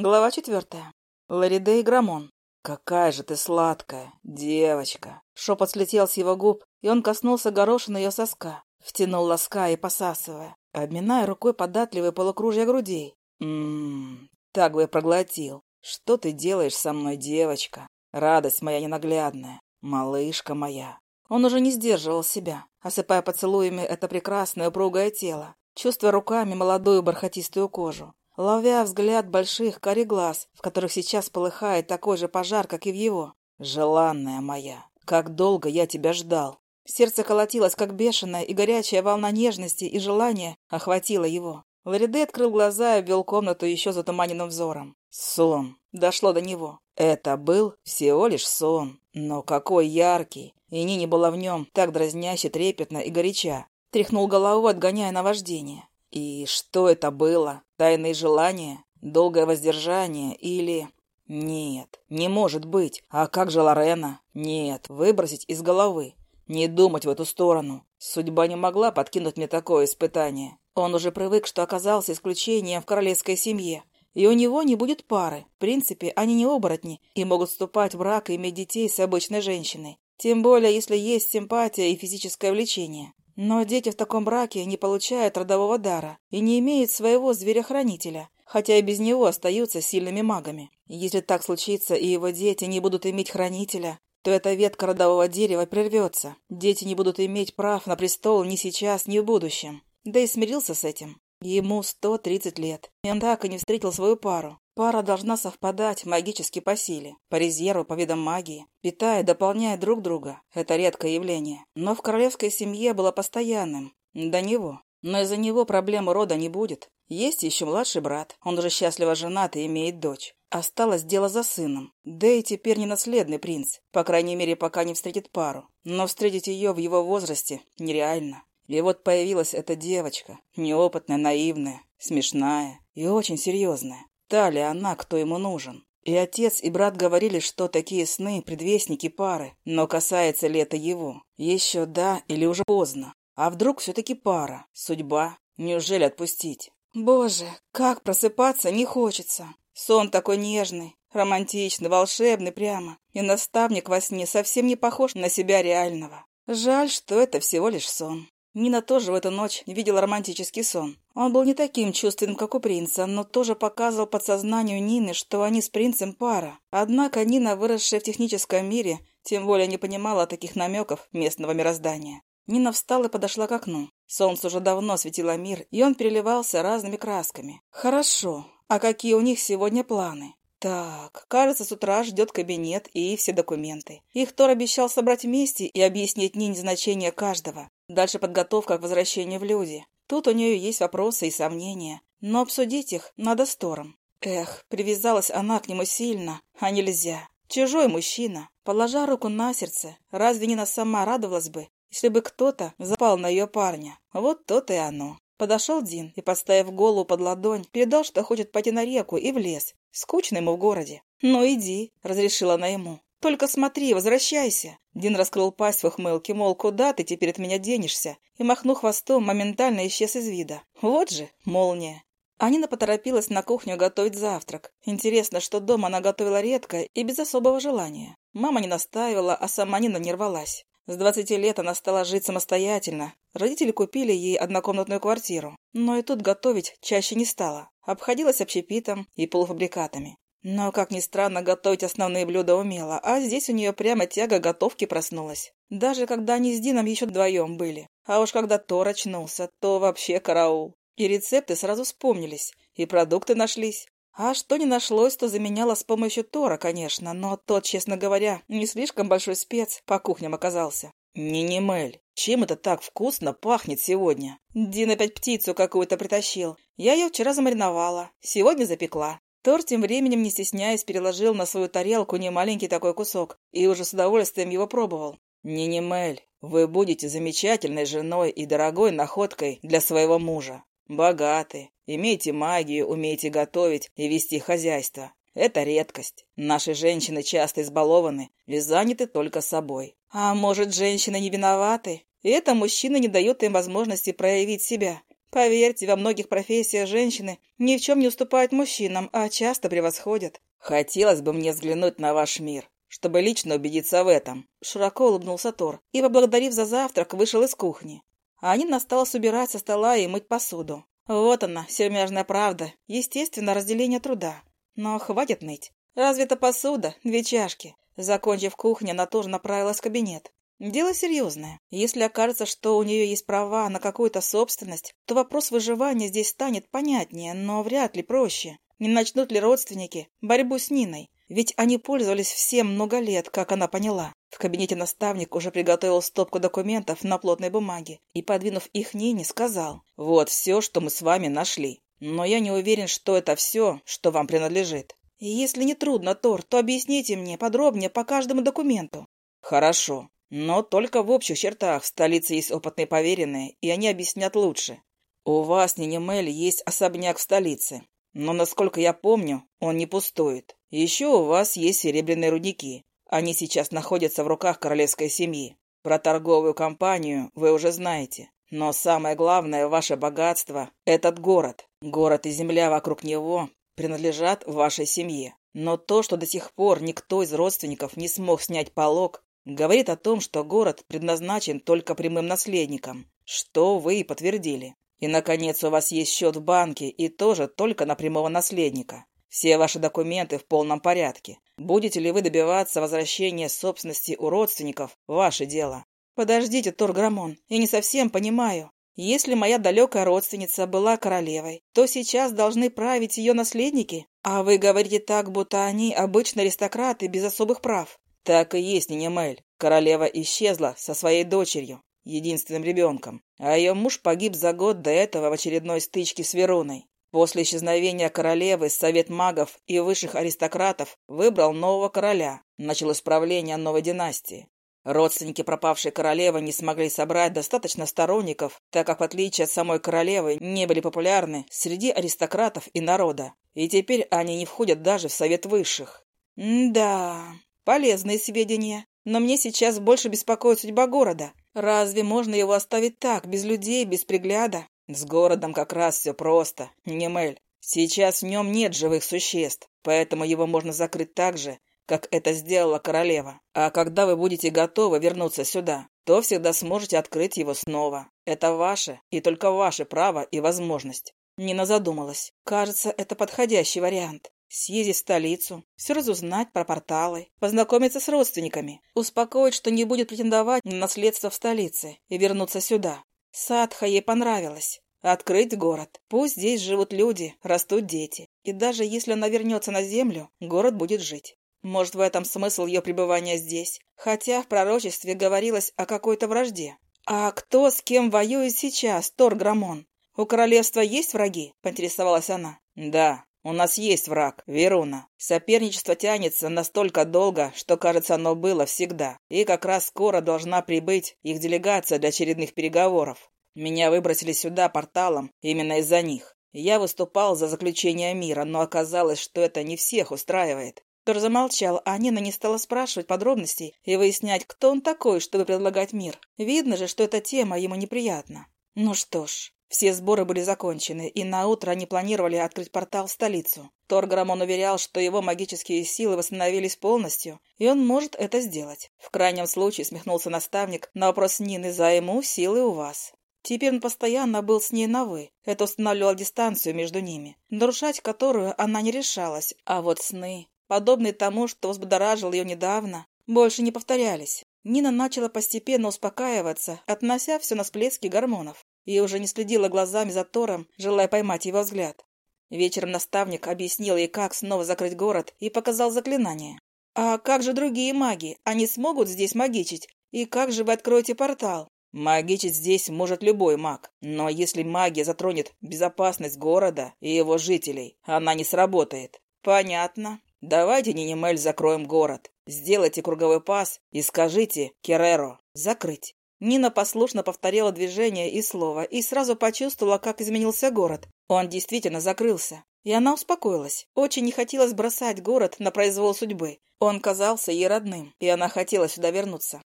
Глава четвертая. Лариде и Грамон. «Какая же ты сладкая, девочка!» Шепот слетел с его губ, и он коснулся горошины ее соска, втянул ласка и посасывая, обминая рукой податливые полукружья грудей. «Ммм, так бы и проглотил. Что ты делаешь со мной, девочка? Радость моя ненаглядная, малышка моя!» Он уже не сдерживал себя, осыпая поцелуями это прекрасное упругое тело, чувствуя руками молодую бархатистую кожу, ловя взгляд больших карий глаз, в которых сейчас полыхает такой же пожар, как и в его. «Желанная моя, как долго я тебя ждал!» Сердце колотилось, как бешеное, и горячая волна нежности и желания охватила его. Лориде открыл глаза и обвел комнату еще затуманенным взором. Сон. Дошло до него. Это был всего лишь сон. Но какой яркий! И Нине была в нем так дразняще, трепетно и горяча. Тряхнул головой, отгоняя наваждение. И что это было? Тайные желания? Долгое воздержание? Или... Нет, не может быть. А как же Лорена? Нет, выбросить из головы. Не думать в эту сторону. Судьба не могла подкинуть мне такое испытание. Он уже привык, что оказался исключением в королевской семье. И у него не будет пары. В принципе, они не оборотни и могут вступать в брак и иметь детей с обычной женщиной. Тем более, если есть симпатия и физическое влечение. Но дети в таком браке не получают родового дара и не имеют своего зверя-хранителя, хотя и без него остаются сильными магами. Если так случится и его дети не будут иметь хранителя, то эта ветка родового дерева прервется. Дети не будут иметь прав на престол ни сейчас, ни в будущем. Да и смирился с этим. Ему 130 лет, и он так и не встретил свою пару. Пара должна совпадать магически по силе, по резерву, по видам магии, питая, дополняя друг друга. Это редкое явление. Но в королевской семье было постоянным. До него. Но из-за него проблемы рода не будет. Есть еще младший брат. Он уже счастливо женат и имеет дочь. Осталось дело за сыном. Да и теперь не наследный принц. По крайней мере, пока не встретит пару. Но встретить ее в его возрасте нереально. И вот появилась эта девочка. Неопытная, наивная, смешная и очень серьезная. Та ли она, кто ему нужен? И отец, и брат говорили, что такие сны – предвестники пары. Но касается ли это его? Еще да или уже поздно? А вдруг все-таки пара? Судьба? Неужели отпустить? Боже, как просыпаться не хочется. Сон такой нежный, романтичный, волшебный прямо. И наставник во сне совсем не похож на себя реального. Жаль, что это всего лишь сон. Нина тоже в эту ночь видела романтический сон. Он был не таким чувственным, как у принца, но тоже показывал подсознанию Нины, что они с принцем пара. Однако Нина, выросшая в техническом мире, тем более не понимала таких намеков местного мироздания. Нина встала и подошла к окну. Солнце уже давно светило мир, и он переливался разными красками. «Хорошо. А какие у них сегодня планы?» Так, кажется, с утра ждет кабинет и все документы. Их Тор обещал собрать вместе и объяснить Нине значение каждого. Дальше подготовка к возвращению в люди. Тут у нее есть вопросы и сомнения, но обсудить их надо с Тором. Эх, привязалась она к нему сильно, а нельзя. Чужой мужчина. Положа руку на сердце, разве Нина сама радовалась бы, если бы кто-то запал на ее парня? Вот то-то и оно. Подошел Дин и, подставив голову под ладонь, передал, что хочет пойти на реку и в лес. Скучно ему в городе. «Ну иди», — разрешила она ему. «Только смотри, возвращайся!» Дин раскрыл пасть в ухмылке, мол, куда ты теперь от меня денешься? И, махнув хвостом, моментально исчез из вида. Вот же, молния. Анина поторопилась на кухню готовить завтрак. Интересно, что дома она готовила редко и без особого желания. Мама не настаивала, а сама Нина не рвалась. С двадцати лет она стала жить самостоятельно. Родители купили ей однокомнатную квартиру. Но и тут готовить чаще не стала. Обходилась общепитом и полуфабрикатами. Но, как ни странно, готовить основные блюда умела, а здесь у нее прямо тяга готовки проснулась. Даже когда они с Дином еще вдвоем были. А уж когда Тор очнулся, то вообще караул. И рецепты сразу вспомнились, и продукты нашлись. А что не нашлось, то заменяла с помощью Тора, конечно, но тот, честно говоря, не слишком большой спец по кухням оказался. «Не-не, Мэль, чем это так вкусно пахнет сегодня?» Дин опять птицу какую-то притащил. Я ее вчера замариновала, сегодня запекла. Тор тем временем, не стесняясь, переложил на свою тарелку немаленький такой кусок и уже с удовольствием его пробовал. «Не-не, Мэль, вы будете замечательной женой и дорогой находкой для своего мужа. Богаты, имеете магию, умеете готовить и вести хозяйство. Это редкость. Наши женщины часто избалованы и заняты только собой. А может, женщины не виноваты? И это мужчина не дает им возможности проявить себя. Поверьте, во многих профессиях женщины ни в чем не уступают мужчинам, а часто превосходят. Хотелось бы мне взглянуть на ваш мир, чтобы лично убедиться в этом. Широко улыбнулся Тор и, поблагодарив за завтрак, вышел из кухни. А Анин осталось убирать со стола и мыть посуду. Вот она, сермяжная правда, естественно, разделение труда. Но хватит ныть. Разве это посуда? Две чашки. Закончив кухню, она тоже направилась в кабинет. Дело серьезное. Если окажется, что у нее есть права на какую-то собственность, то вопрос выживания здесь станет понятнее, но вряд ли проще. Не начнут ли родственники борьбу с Ниной? Ведь они пользовались всем много лет, как она поняла. В кабинете наставник уже приготовил стопку документов на плотной бумаге и, подвинув их Нине, сказал, «Вот все, что мы с вами нашли. Но я не уверен, что это все, что вам принадлежит. Если не трудно, Тор, то объясните мне подробнее по каждому документу». «Хорошо. Но только в общих чертах в столице есть опытные поверенные, и они объяснят лучше. У вас, Нинемель, есть особняк в столице. Но, насколько я помню, он не пустует. Еще у вас есть серебряные рудники. Они сейчас находятся в руках королевской семьи. Про торговую компанию вы уже знаете. Но самое главное ваше богатство – этот город. Город и земля вокруг него принадлежат вашей семье. Но то, что до сих пор никто из родственников не смог снять полог, говорит о том, что город предназначен только прямым наследникам, что вы и подтвердили. И, наконец, у вас есть счет в банке, и тоже только на прямого наследника. Все ваши документы в полном порядке. Будете ли вы добиваться возвращения собственности у родственников – ваше дело. Подождите, Торграмон, я не совсем понимаю. Если моя далекая родственница была королевой, то сейчас должны править ее наследники? А вы говорите так, будто они обычные аристократы без особых прав. Так и есть, Нинемель. Королева исчезла со своей дочерью, единственным ребенком, а ее муж погиб за год до этого в очередной стычке с Вероной. После исчезновения королевы Совет магов и высших аристократов выбрал нового короля, начал исправление новой династии. Родственники пропавшей королевы не смогли собрать достаточно сторонников, так как, в отличие от самой королевы, не были популярны среди аристократов и народа. И теперь они не входят даже в Совет Высших. «Да, полезные сведения. Но мне сейчас больше беспокоит судьба города. Разве можно его оставить так, без людей, без пригляда? С городом как раз все просто, Немель. Сейчас в нем нет живых существ, поэтому его можно закрыть так же, как это сделала королева. А когда вы будете готовы вернуться сюда, то всегда сможете открыть его снова. Это ваше и только ваше право и возможность. Нина задумалась. Кажется, это подходящий вариант. Съездить в столицу, все разузнать про порталы, познакомиться с родственниками, успокоить, что не будет претендовать на наследство в столице и вернуться сюда. Садха ей понравилось. Открыть город. Пусть здесь живут люди, растут дети. И даже если она вернется на землю, город будет жить. Может, в этом смысл ее пребывания здесь. Хотя в пророчестве говорилось о какой-то вражде. А кто с кем воюет сейчас, Тор Грамон? У королевства есть враги? Поинтересовалась она. Да, у нас есть враг, Веруна. Соперничество тянется настолько долго, что, кажется, оно было всегда. И как раз скоро должна прибыть их делегация для очередных переговоров. Меня выбросили сюда порталом именно из-за них. Я выступал за заключение мира, но оказалось, что это не всех устраивает. Тор замолчал, а Нина не стала спрашивать подробностей и выяснять, кто он такой, чтобы предлагать мир. Видно же, что эта тема ему неприятна. Ну что ж, все сборы были закончены, и на утро они планировали открыть портал в столицу. Торграмон уверял, что его магические силы восстановились полностью, и он может это сделать. В крайнем случае, смехнулся наставник, на вопрос Нины «Займу силы у вас». Теперь он постоянно был с ней на «вы». Это устанавливало дистанцию между ними, нарушать которую она не решалась. А вот сны, подобные тому, что взбудоражил ее недавно, больше не повторялись. Нина начала постепенно успокаиваться, относя все на всплески гормонов и уже не следила глазами за Тором, желая поймать его взгляд. Вечером наставник объяснил ей, как снова закрыть город, и показал заклинание. «А как же другие маги? Они смогут здесь магичить? И как же вы откроете портал?» «Магичить здесь может любой маг, но если магия затронет безопасность города и его жителей, она не сработает». «Понятно. Давайте, Нинемель, закроем город. Сделайте круговой пас и скажите Кереро закрыть». Нина послушно повторила движение и слово, и сразу почувствовала, как изменился город. Он действительно закрылся. И она успокоилась. Очень не хотелось бросать город на произвол судьбы. Он казался ей родным, и она хотела сюда вернуться.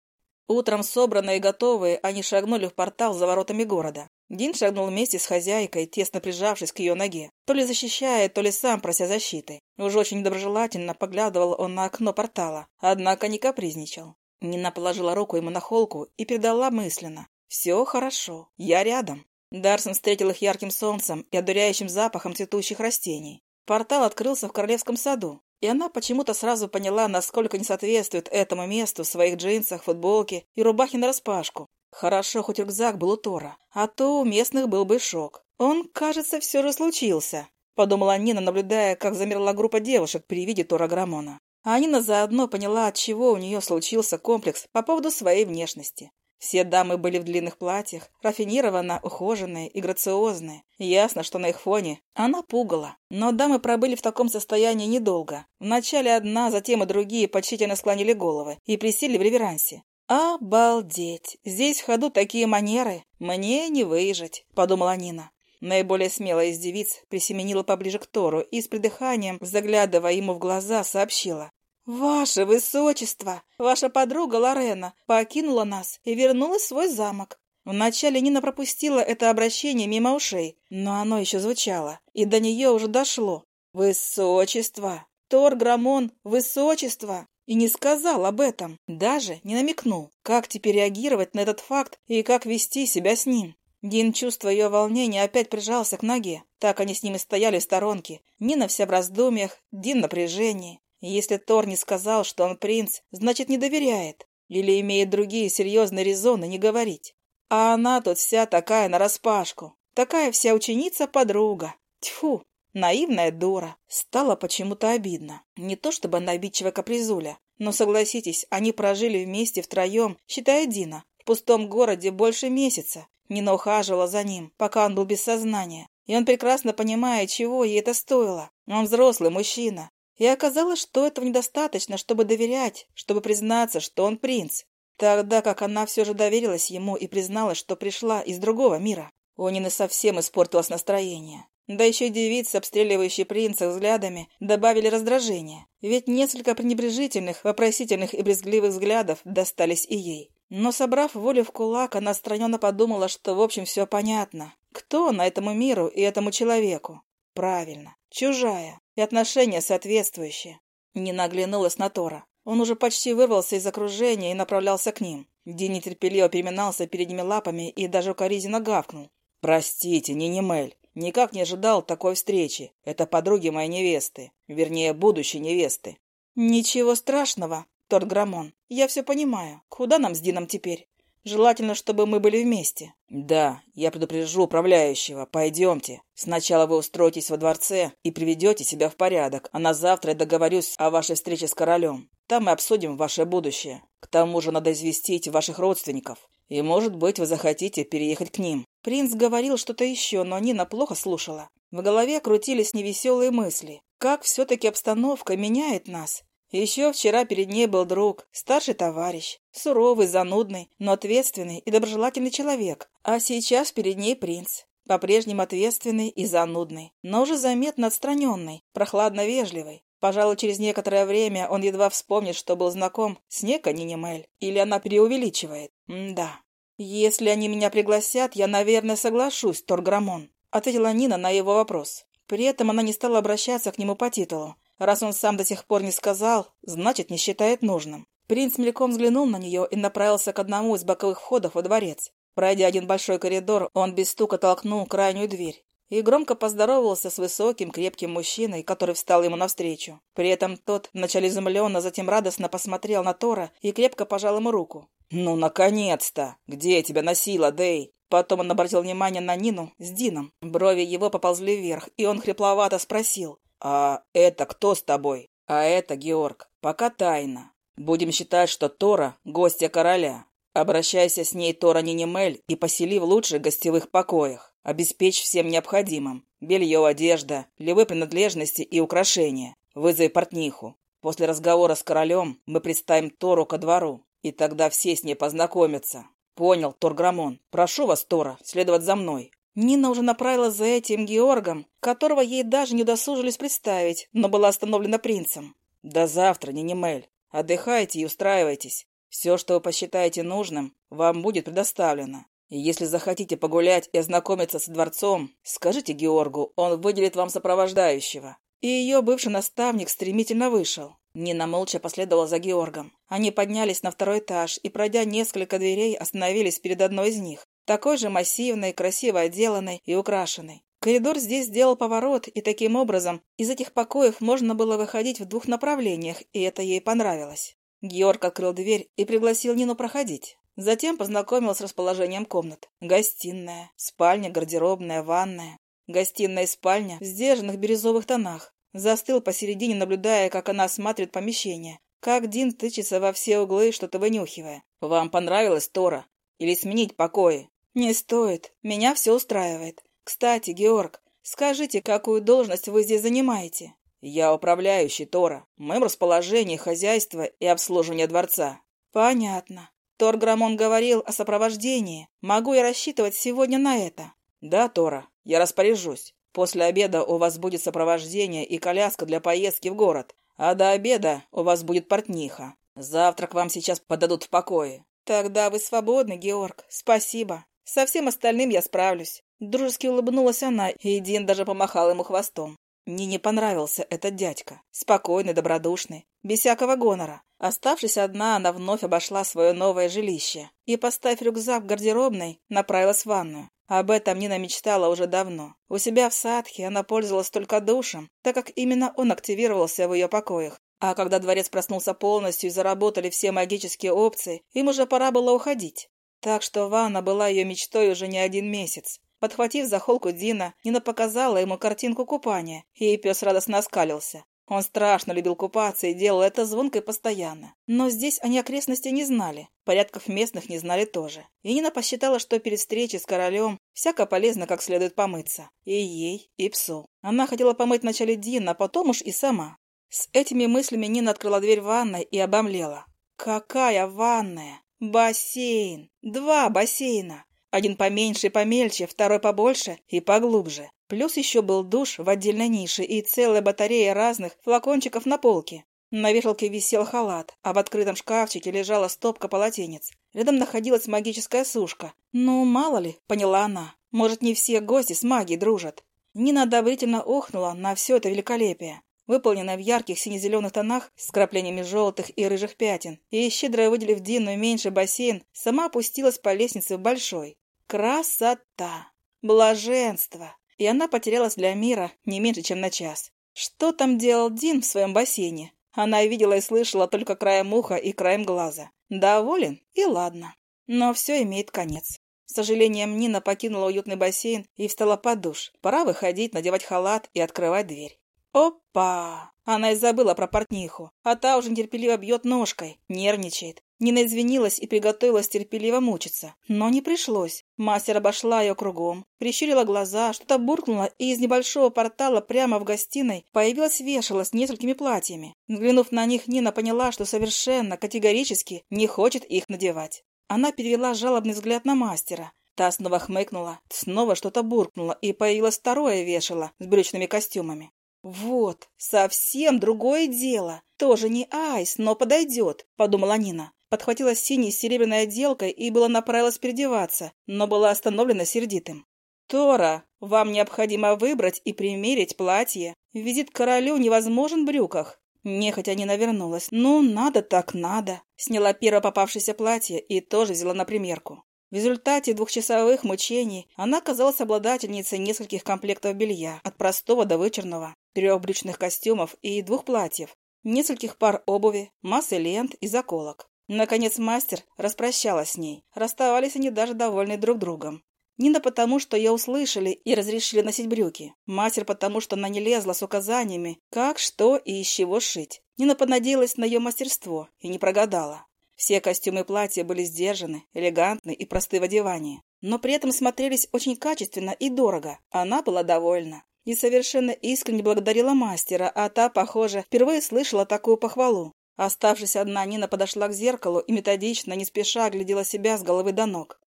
Утром собранные и готовые, они шагнули в портал за воротами города. Дин шагнул вместе с хозяйкой, тесно прижавшись к ее ноге, то ли защищая, то ли сам прося защиты. Уж очень доброжелательно поглядывал он на окно портала, однако не капризничал. Нина положила руку ему на холку и передала мысленно. «Все хорошо, я рядом». Дарсон встретил их ярким солнцем и одуряющим запахом цветущих растений. Портал открылся в королевском саду, и она почему-то сразу поняла, насколько не соответствует этому месту в своих джинсах, футболке и рубахе нараспашку. Хорошо, хоть рюкзак был у Тора, а то у местных был бы шок. Он, кажется, все же случился, подумала Нина, наблюдая, как замерла группа девушек при виде Тора Грамона. А Нина заодно поняла, от чего у нее случился комплекс по поводу своей внешности. Все дамы были в длинных платьях, рафинированно ухоженные и грациозные. Ясно, что на их фоне она пугала. Но дамы пробыли в таком состоянии недолго. Вначале одна, затем и другие почтительно склонили головы и присели в реверансе. «Обалдеть! Здесь в ходу такие манеры! Мне не выжить!» — подумала Нина. Наиболее смелая из девиц присеменила поближе к Тору и с придыханием, заглядывая ему в глаза, сообщила. «Ваше Высочество! Ваша подруга Лорена покинула нас и вернулась в свой замок. Вначале Нина пропустила это обращение мимо ушей, но оно еще звучало, и до нее уже дошло. «Высочество! Тор Грамон, Высочество!» И не сказал об этом, даже не намекнул, как теперь реагировать на этот факт и как вести себя с ним. Дин, чувствуя ее волнение, опять прижался к ноге. Так они с ними стояли в сторонке. Нина вся в раздумьях, Дин в напряжении. если Тор не сказал, что он принц, значит, не доверяет. Или имеет другие серьезные резоны не говорить. А она тут вся такая нараспашку. Такая вся ученица-подруга. Тьфу, Наивная дура. Стало почему-то обидно. Не то чтобы она обидчивая капризуля, но, согласитесь, они прожили вместе втроем, считая Дина, в пустом городе больше месяца. Нина ухаживала за ним, пока он был без сознания. И он прекрасно понимает, чего ей это стоило. Он взрослый мужчина. И оказалось, что этого недостаточно, чтобы доверять, чтобы признаться, что он принц. Тогда как она все же доверилась ему и призналась, что пришла из другого мира. У Нины совсем испортилось настроение. Да еще девицы, обстреливающие принца взглядами, добавили раздражение. Ведь несколько пренебрежительных, вопросительных и брезгливых взглядов достались и ей. Но, собрав волю в кулак, она отстраненно подумала, что в общем все понятно. Кто на этому миру и этому человеку? Правильно, чужая. И отношения соответствующие. Не оглянулась на Тора. Он уже почти вырвался из окружения и направлялся к ним. Дин нетерпеливо переминался передними лапами и даже укоризненно гавкнул. «Простите, не Немель. Никак не ожидал такой встречи. Это подруги моей невесты. Вернее, будущей невесты. Ничего страшного, Торт Грамон. Я все понимаю. Куда нам с Дином теперь? Желательно, чтобы мы были вместе. Да, я предупрежу управляющего. Пойдемте. Сначала вы устроитесь во дворце и приведете себя в порядок, а на завтра я договорюсь о вашей встрече с королем. Там мы обсудим ваше будущее. К тому же надо известить ваших родственников. И, может быть, вы захотите переехать к ним. Принц говорил что-то еще, но Нина плохо слушала. В голове крутились невеселые мысли. Как все-таки обстановка меняет нас? Еще вчера перед ней был друг, старший товарищ, суровый, занудный, но ответственный и доброжелательный человек. А сейчас перед ней принц, по-прежнему ответственный и занудный, но уже заметно отстраненный, прохладно-вежливый. Пожалуй, через некоторое время он едва вспомнит, что был знаком с некой Нинемель. Или она преувеличивает. М да. «Если они меня пригласят, я, наверное, соглашусь, Торграмон», — ответила Нина на его вопрос. При этом она не стала обращаться к нему по титулу. Раз он сам до сих пор не сказал, значит, не считает нужным. Принц мельком взглянул на нее и направился к одному из боковых входов во дворец. Пройдя один большой коридор, он без стука толкнул крайнюю дверь и громко поздоровался с высоким, крепким мужчиной, который встал ему навстречу. При этом тот вначале изумленно, затем радостно посмотрел на Тора и крепко пожал ему руку. «Ну, наконец-то! Где тебя носила, Дэй?» Потом он обратил внимание на Нину с Дином. Брови его поползли вверх, и он хрипловато спросил. «А это кто с тобой?» «А это Георг. Пока тайна. Будем считать, что Тора — гостья короля. Обращайся с ней, Тора Нинимель, и посели в лучших гостевых покоях. Обеспечь всем необходимым. Белье, одежда, левые принадлежности и украшения. Вызови портниху. После разговора с королем мы представим Тору ко двору. И тогда все с ней познакомятся. Понял, Торграмон. Прошу вас, Тора, следовать за мной. Нина уже направилась за этим Георгом, которого ей даже не удосужились представить, но была остановлена принцем. До завтра, Нинимель. Отдыхайте и устраивайтесь. Все, что вы посчитаете нужным, вам будет предоставлено. Если захотите погулять и ознакомиться с дворцом, скажите Георгу, он выделит вам сопровождающего». И ее бывший наставник стремительно вышел. Нина молча последовала за Георгом. Они поднялись на второй этаж и, пройдя несколько дверей, остановились перед одной из них. Такой же массивной, красиво отделанной и украшенной. Коридор здесь сделал поворот, и таким образом из этих покоев можно было выходить в двух направлениях, и это ей понравилось. Георг открыл дверь и пригласил Нину проходить. Затем познакомил с расположением комнат. Гостиная, спальня, гардеробная, ванная. Гостиная и спальня в сдержанных бирюзовых тонах. Застыл посередине, наблюдая, как она осматривает помещение. Как Дин тычется во все углы, что-то вынюхивая. «Вам понравилось, Тора? Или сменить покои?» «Не стоит. Меня все устраивает. Кстати, Георг, скажите, какую должность вы здесь занимаете? Я управляющий Тора. В моем расположении хозяйство и обслуживание дворца. Понятно. Тор Грамон говорил о сопровождении. Могу я рассчитывать сегодня на это? Да, Тора, я распоряжусь. После обеда у вас будет сопровождение и коляска для поездки в город. А до обеда у вас будет портниха. Завтрак вам сейчас подадут в покое. Тогда вы свободны, Георг. Спасибо. Со всем остальным я справлюсь. Дружески улыбнулась она, и Дин даже помахал ему хвостом. Нине понравился этот дядька. Спокойный, добродушный, без всякого гонора. Оставшись одна, она вновь обошла свое новое жилище и, поставив рюкзак в гардеробной, направилась в ванную. Об этом Нина мечтала уже давно. У себя в садке она пользовалась только душем, так как именно он активировался в ее покоях. А когда дворец проснулся полностью и заработали все магические опции, им уже пора было уходить. Так что ванна была ее мечтой уже не один месяц. Подхватив за холку Дина, Нина показала ему картинку купания, и пес радостно оскалился. Он страшно любил купаться и делал это звонко и постоянно. Но здесь они окрестности не знали, порядков местных не знали тоже. И Нина посчитала, что перед встречей с королем всяко полезно как следует помыться. И ей, и псу. Она хотела помыть вначале Дина, а потом уж и сама. С этими мыслями Нина открыла дверь ванной и обомлела. «Какая ванная! Бассейн! Два бассейна! Один поменьше и помельче, второй побольше и поглубже. Плюс еще был душ в отдельной нише и целая батарея разных флакончиков на полке. На вешалке висел халат, а в открытом шкафчике лежала стопка полотенец. Рядом находилась магическая сушка. «Ну, мало ли», — поняла она. «Может, не все гости с магией дружат». Нина одобрительно охнула на все это великолепие выполненная в ярких сине-зеленых тонах с краплениями желтых и рыжих пятен, и, щедро выделив длинную меньший бассейн, сама опустилась по лестнице в большой. Красота! Блаженство! И она потерялась для мира не меньше, чем на час. Что там делал Дин в своем бассейне? Она видела и слышала только краем уха и краем глаза. Доволен? И ладно. Но все имеет конец. С сожалением, Нина покинула уютный бассейн и встала под душ. Пора выходить, надевать халат и открывать дверь. Опа! Она и забыла про портниху, а та уже нетерпеливо бьет ножкой, нервничает. Нина извинилась и приготовилась терпеливо мучиться. Но не пришлось. Мастер обошла ее кругом, прищурила глаза, что-то буркнула, и из небольшого портала прямо в гостиной появилась вешала с несколькими платьями. Взглянув на них, Нина поняла, что совершенно категорически не хочет их надевать. Она перевела жалобный взгляд на мастера. Та снова хмыкнула, снова что-то буркнула, и появилось второе вешало с брючными костюмами. «Вот, совсем другое дело. Тоже не айс, но подойдет», — подумала Нина. Подхватила синей с серебряной отделкой и была направилась переодеваться, но была остановлена сердитым. «Тора, вам необходимо выбрать и примерить платье. Визит к королю невозможен в брюках». Нехотя не навернулась. «Ну, надо так надо». Сняла первое попавшееся платье и тоже взяла на примерку. В результате двухчасовых мучений она оказалась обладательницей нескольких комплектов белья, от простого до вычурного, трех брючных костюмов и двух платьев, нескольких пар обуви, массы лент и заколок. Наконец мастер распрощалась с ней. Расставались они даже довольны друг другом. Нина потому, что ее услышали и разрешили носить брюки. Мастер потому, что она не лезла с указаниями, как, что и из чего шить. Нина понадеялась на ее мастерство и не прогадала. Все костюмы и платья были сдержаны, элегантны и просты в одевании, но при этом смотрелись очень качественно и дорого. Она была довольна и совершенно искренне благодарила мастера, а та, похоже, впервые слышала такую похвалу. Оставшись одна, Нина подошла к зеркалу и методично, не спеша, оглядела себя с головы до ног.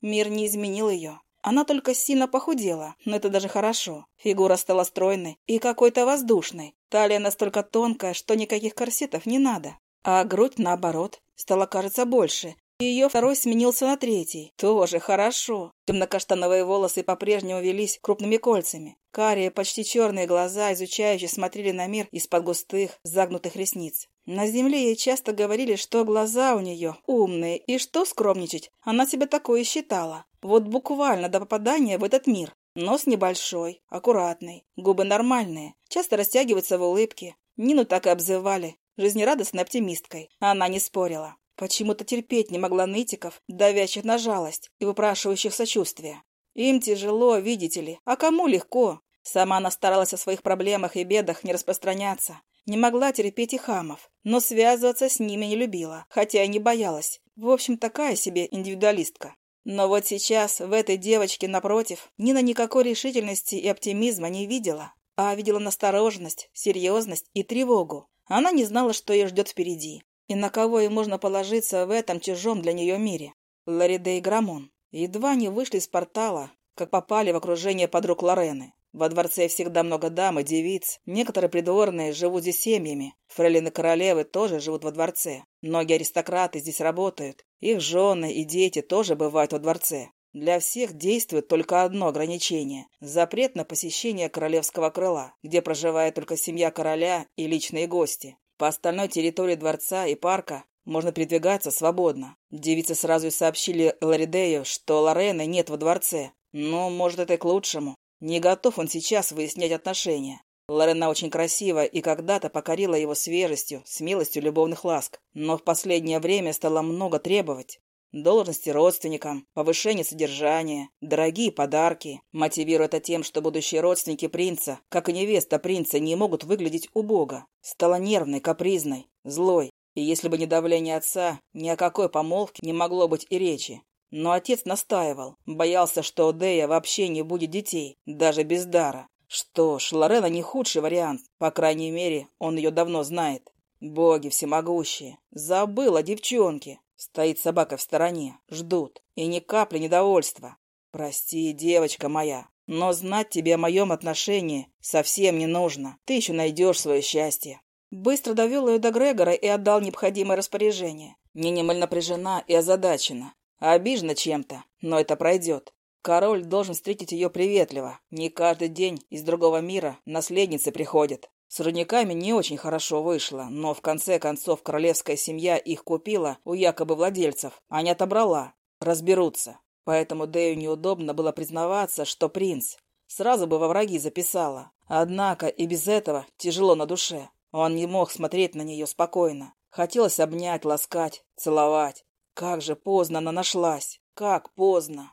Мир не изменил ее. Она только сильно похудела, но это даже хорошо. Фигура стала стройной и какой-то воздушной. Талия настолько тонкая, что никаких корсетов не надо. А грудь, наоборот, стала, кажется, больше. Ее второй сменился на третий. Тоже хорошо. Темно-каштановые волосы по-прежнему велись крупными кольцами. Карие, почти черные глаза, изучающие, смотрели на мир из-под густых, загнутых ресниц. На земле ей часто говорили, что глаза у нее умные, и что скромничать, она себя такое считала. Вот буквально до попадания в этот мир. Нос небольшой, аккуратный, губы нормальные, часто растягиваются в улыбке. Нину так и обзывали, жизнерадостной оптимисткой. Она не спорила. Почему-то терпеть не могла нытиков, давящих на жалость и выпрашивающих сочувствия. Им тяжело, видите ли, а кому легко? Сама она старалась о своих проблемах и бедах не распространяться. Не могла терпеть и хамов, но связываться с ними не любила, хотя и не боялась. В общем, такая себе индивидуалистка. Но вот сейчас в этой девочке, напротив, Нина никакой решительности и оптимизма не видела, а видела настороженность, серьезность и тревогу. Она не знала, что ее ждет впереди, и на кого ей можно положиться в этом чужом для нее мире. Лариде и Грамон едва не вышли из портала, как попали в окружение подруг Лорены. Во дворце всегда много дам и девиц. Некоторые придворные живут здесь семьями. Фрейлины королевы тоже живут во дворце. Многие аристократы здесь работают. Их жены и дети тоже бывают во дворце. Для всех действует только одно ограничение – запрет на посещение королевского крыла, где проживает только семья короля и личные гости. По остальной территории дворца и парка можно передвигаться свободно. Девицы сразу и сообщили Ларидею, что Лорены нет во дворце. Но, может, это и к лучшему. Не готов он сейчас выяснять отношения. Лорена очень красива и когда-то покорила его свежестью, смелостью любовных ласк, но в последнее время стала много требовать. Должности родственникам, повышение содержания, дорогие подарки. Мотивируя это тем, что будущие родственники принца, как и невеста принца, не могут выглядеть убого. Стала нервной, капризной, злой. И если бы не давление отца, ни о какой помолвке не могло быть и речи. Но отец настаивал, боялся, что у Дея вообще не будет детей, даже без дара. Что ж, Лорена не худший вариант, по крайней мере, он ее давно знает. Боги всемогущие, забыл о девчонке. Стоит собака в стороне, ждут, и ни капли недовольства. Прости, девочка моя, но знать тебе о моем отношении совсем не нужно. Ты еще найдешь свое счастье. Быстро довел ее до Грегора и отдал необходимое распоряжение. Ненималь напряжена и озадачена. Обижена чем-то, но это пройдет. Король должен встретить ее приветливо. Не каждый день из другого мира наследницы приходят. С рудниками не очень хорошо вышло, но в конце концов королевская семья их купила у якобы владельцев, а не отобрала. Разберутся. Поэтому Дэю неудобно было признаваться, что принц. Сразу бы во враги записала. Однако и без этого тяжело на душе. Он не мог смотреть на нее спокойно. Хотелось обнять, ласкать, целовать. Как же поздно она нашлась! Как поздно!